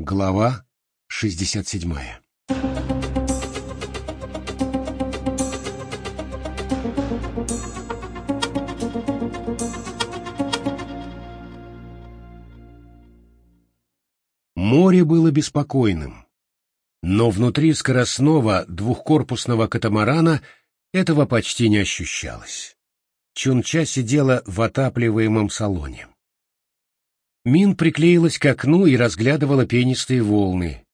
Глава 67 Море было беспокойным, но внутри скоростного двухкорпусного катамарана этого почти не ощущалось. Чунча сидела в отапливаемом салоне. Мин приклеилась к окну и разглядывала пенистые волны.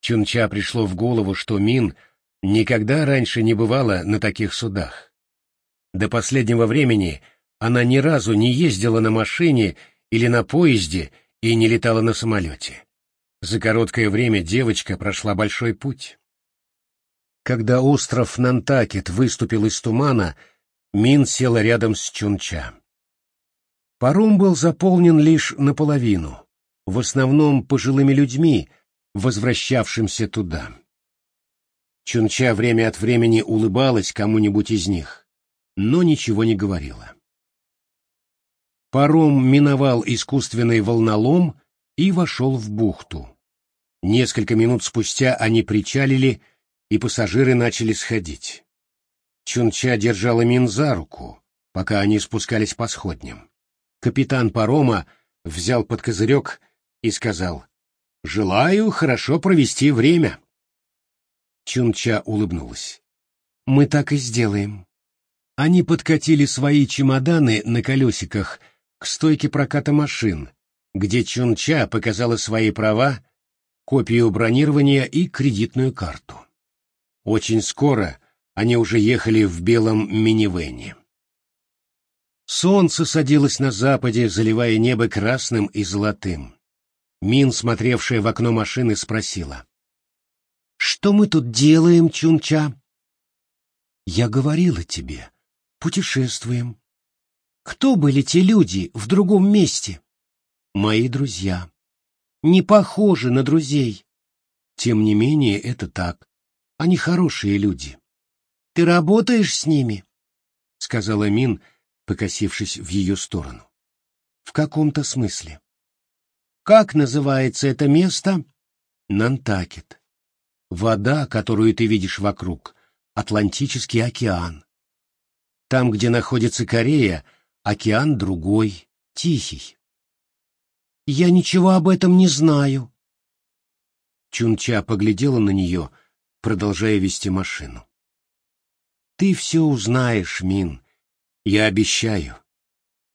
Чунча пришло в голову, что Мин никогда раньше не бывала на таких судах. До последнего времени она ни разу не ездила на машине или на поезде и не летала на самолете. За короткое время девочка прошла большой путь. Когда остров Нантакет выступил из тумана, Мин села рядом с Чунча. Паром был заполнен лишь наполовину, в основном пожилыми людьми, возвращавшимся туда. Чунча время от времени улыбалась кому-нибудь из них, но ничего не говорила. Паром миновал искусственный волнолом и вошел в бухту. Несколько минут спустя они причалили, и пассажиры начали сходить. Чунча держала Мин за руку, пока они спускались по сходням. Капитан парома взял под козырек и сказал «Желаю хорошо провести время». Чунча улыбнулась. «Мы так и сделаем». Они подкатили свои чемоданы на колесиках к стойке проката машин, где Чунча показала свои права, копию бронирования и кредитную карту. Очень скоро они уже ехали в белом минивэне. Солнце садилось на западе, заливая небо красным и золотым. Мин, смотревшая в окно машины, спросила. «Что мы тут делаем, Чунча?» «Я говорила тебе. Путешествуем». «Кто были те люди в другом месте?» «Мои друзья. Не похожи на друзей». «Тем не менее, это так. Они хорошие люди». «Ты работаешь с ними?» — сказала Мин, — покосившись в ее сторону. В каком-то смысле. Как называется это место? Нантакет. Вода, которую ты видишь вокруг, Атлантический океан. Там, где находится Корея, океан другой, тихий. Я ничего об этом не знаю. Чунча поглядела на нее, продолжая вести машину. Ты все узнаешь, Мин, я обещаю.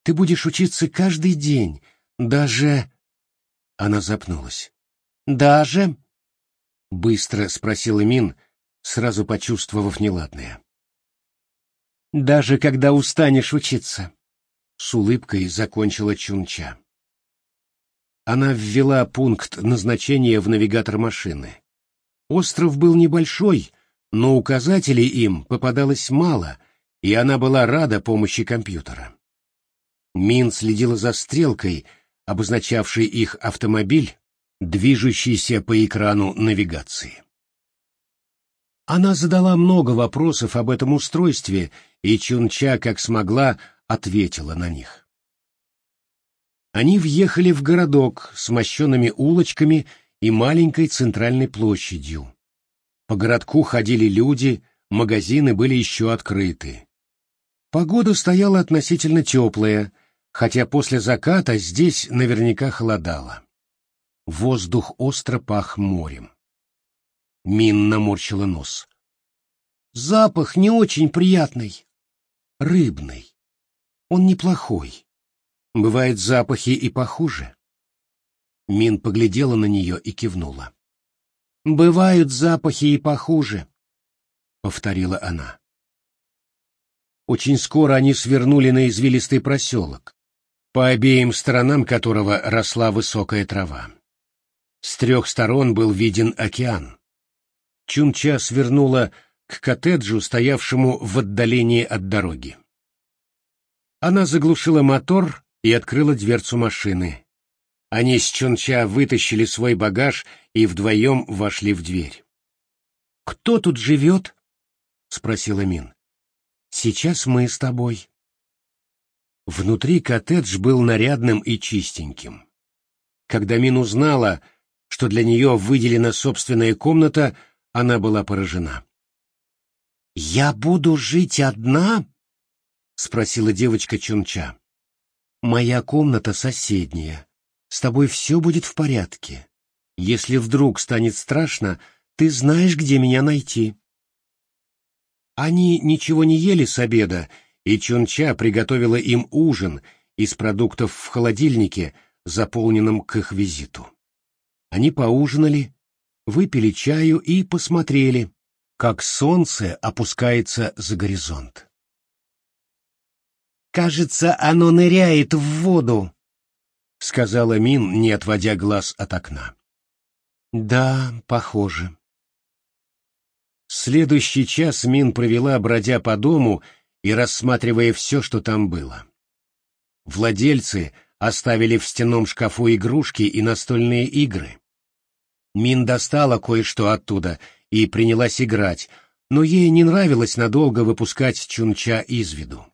Ты будешь учиться каждый день, даже...» Она запнулась. «Даже...» — быстро спросила Мин, сразу почувствовав неладное. «Даже когда устанешь учиться», — с улыбкой закончила Чунча. Она ввела пункт назначения в навигатор машины. Остров был небольшой, но указателей им попадалось мало, и она была рада помощи компьютера. Мин следила за стрелкой, обозначавшей их автомобиль, движущийся по экрану навигации. Она задала много вопросов об этом устройстве, и Чунча, как смогла, ответила на них. Они въехали в городок с мощенными улочками и маленькой центральной площадью. По городку ходили люди, магазины были еще открыты. Погода стояла относительно теплая, хотя после заката здесь наверняка холодало. Воздух остро пах морем. Мин наморщила нос. Запах не очень приятный. Рыбный. Он неплохой. Бывают запахи и похуже. Мин поглядела на нее и кивнула. «Бывают запахи и похуже», — повторила она. Очень скоро они свернули на извилистый проселок, по обеим сторонам которого росла высокая трава. С трех сторон был виден океан. Чунча свернула к коттеджу, стоявшему в отдалении от дороги. Она заглушила мотор и открыла дверцу машины. Они с Чунча вытащили свой багаж и вдвоем вошли в дверь. «Кто тут живет?» — спросила Мин. Сейчас мы с тобой. Внутри коттедж был нарядным и чистеньким. Когда Мин узнала, что для нее выделена собственная комната, она была поражена. «Я буду жить одна?» — спросила девочка Чунча. «Моя комната соседняя. С тобой все будет в порядке. Если вдруг станет страшно, ты знаешь, где меня найти». Они ничего не ели с обеда, и Чунча приготовила им ужин из продуктов в холодильнике, заполненном к их визиту. Они поужинали, выпили чаю и посмотрели, как солнце опускается за горизонт. «Кажется, оно ныряет в воду», — сказала Мин, не отводя глаз от окна. «Да, похоже». Следующий час Мин провела, бродя по дому и рассматривая все, что там было. Владельцы оставили в стенном шкафу игрушки и настольные игры. Мин достала кое-что оттуда и принялась играть, но ей не нравилось надолго выпускать Чунча из виду.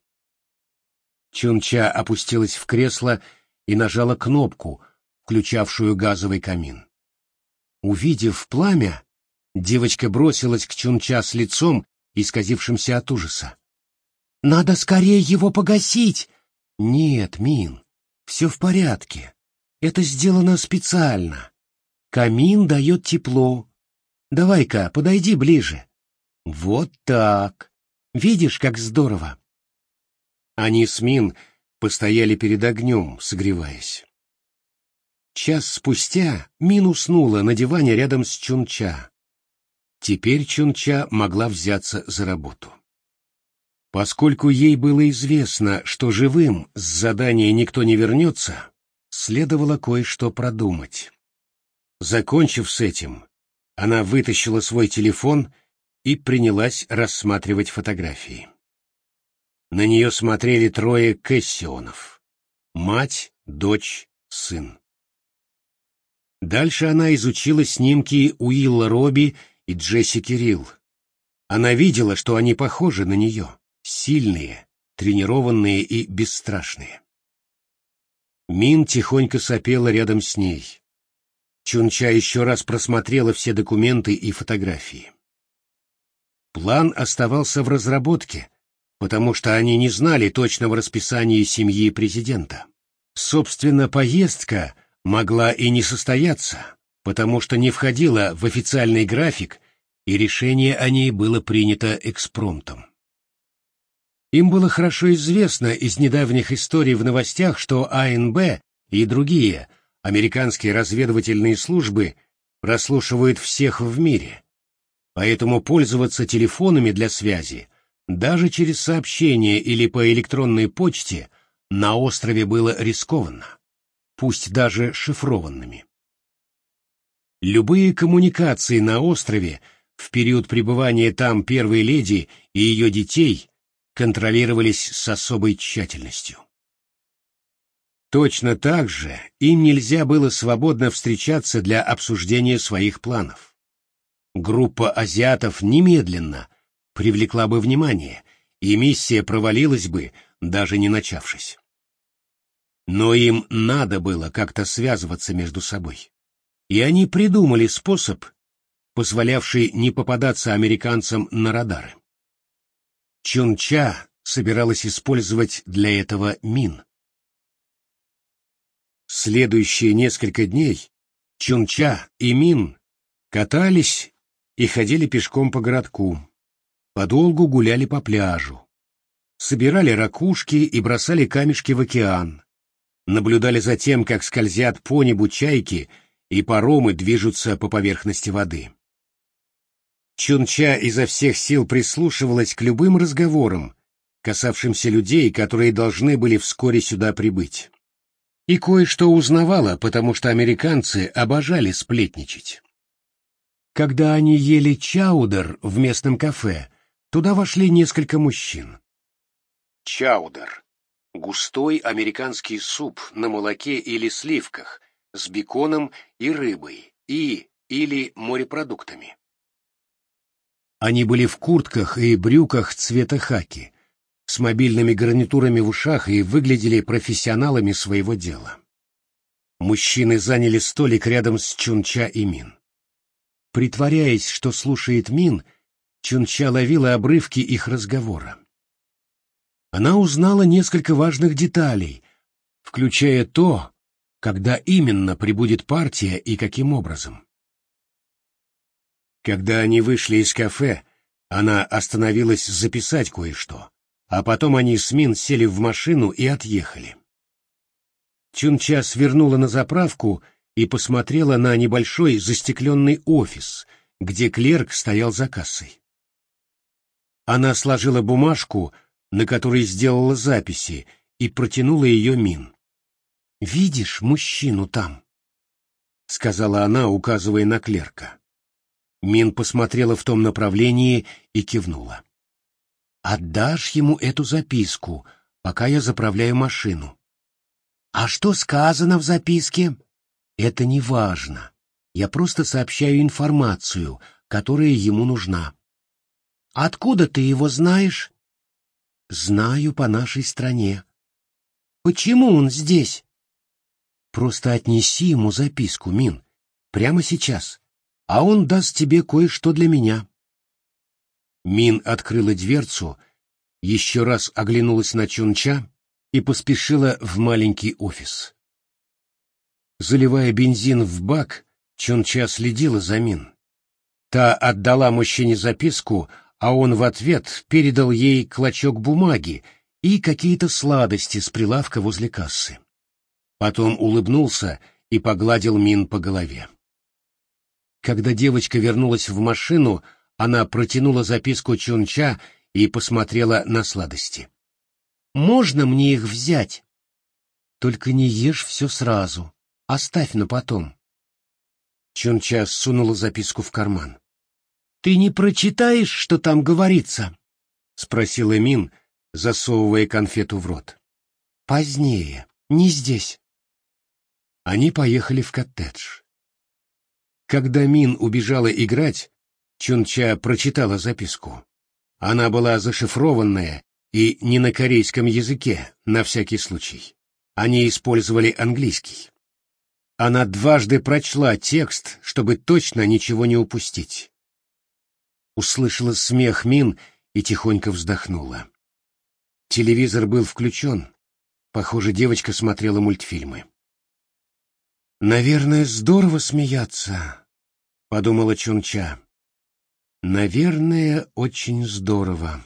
Чунча опустилась в кресло и нажала кнопку, включавшую газовый камин. Увидев пламя, девочка бросилась к Чунча с лицом, исказившимся от ужаса. «Надо скорее его погасить!» «Нет, Мин, все в порядке. Это сделано специально. Камин дает тепло. Давай-ка, подойди ближе. Вот так. Видишь, как здорово?» Они с Мин постояли перед огнем, согреваясь. Час спустя Мин уснула на диване рядом с Чунча. Теперь Чунча могла взяться за работу. Поскольку ей было известно, что живым с задания никто не вернется, следовало кое-что продумать. Закончив с этим, она вытащила свой телефон и принялась рассматривать фотографии. На нее смотрели трое Кэссионов — мать, дочь, сын. Дальше она изучила снимки Уилла Робби и Джесси Кирилл. Она видела, что они похожи на нее сильные, тренированные и бесстрашные. Мин тихонько сопела рядом с ней. Чунча еще раз просмотрела все документы и фотографии. План оставался в разработке, потому что они не знали точного расписания семьи президента. Собственно, поездка могла и не состояться, потому что не входила в официальный график, и решение о ней было принято экспромтом. Им было хорошо известно из недавних историй в новостях, что АНБ и другие американские разведывательные службы прослушивают всех в мире. Поэтому пользоваться телефонами для связи, даже через сообщения или по электронной почте, на острове было рискованно, пусть даже шифрованными. Любые коммуникации на острове в период пребывания там первой леди и ее детей контролировались с особой тщательностью. Точно так же им нельзя было свободно встречаться для обсуждения своих планов. Группа азиатов немедленно привлекла бы внимание, и миссия провалилась бы, даже не начавшись. Но им надо было как-то связываться между собой. И они придумали способ, позволявший не попадаться американцам на радары. Чунча собиралась использовать для этого мин. Следующие несколько дней Чунча и Мин катались и ходили пешком по городку, подолгу гуляли по пляжу, собирали ракушки и бросали камешки в океан, наблюдали за тем, как скользят по небу чайки и паромы движутся по поверхности воды. Чунча изо всех сил прислушивалась к любым разговорам, касавшимся людей, которые должны были вскоре сюда прибыть. И кое-что узнавала, потому что американцы обожали сплетничать. Когда они ели чаудер в местном кафе, туда вошли несколько мужчин. Чаудер — густой американский суп на молоке или сливках, с беконом и рыбой, и или морепродуктами. Они были в куртках и брюках цвета хаки, с мобильными гарнитурами в ушах и выглядели профессионалами своего дела. Мужчины заняли столик рядом с Чунча и Мин. Притворяясь, что слушает Мин, Чунча ловила обрывки их разговора. Она узнала несколько важных деталей, включая то, когда именно прибудет партия и каким образом. Когда они вышли из кафе, она остановилась записать кое-что, а потом они с Мин сели в машину и отъехали. Чунча свернула на заправку и посмотрела на небольшой застекленный офис, где клерк стоял за кассой. Она сложила бумажку, на которой сделала записи, и протянула ее Мин. «Видишь мужчину там?» — сказала она, указывая на клерка. Мин посмотрела в том направлении и кивнула. «Отдашь ему эту записку, пока я заправляю машину. А что сказано в записке? Это не важно. Я просто сообщаю информацию, которая ему нужна. Откуда ты его знаешь? Знаю по нашей стране. Почему он здесь? Просто отнеси ему записку, Мин, прямо сейчас, а он даст тебе кое-что для меня. Мин открыла дверцу, еще раз оглянулась на Чунча и поспешила в маленький офис. Заливая бензин в бак, Чонча следила за Мин. Та отдала мужчине записку, а он в ответ передал ей клочок бумаги и какие-то сладости с прилавка возле кассы. Потом улыбнулся и погладил Мин по голове. Когда девочка вернулась в машину, она протянула записку Чунча и посмотрела на сладости. Можно мне их взять? Только не ешь все сразу. Оставь на потом. Чунча сунула записку в карман. Ты не прочитаешь, что там говорится? спросила Мин, засовывая конфету в рот. Позднее, не здесь. Они поехали в коттедж. Когда Мин убежала играть, Чунча прочитала записку. Она была зашифрованная и не на корейском языке, на всякий случай. Они использовали английский. Она дважды прочла текст, чтобы точно ничего не упустить. Услышала смех Мин и тихонько вздохнула. Телевизор был включен. Похоже, девочка смотрела мультфильмы. «Наверное, здорово смеяться», — подумала Чунча. «Наверное, очень здорово».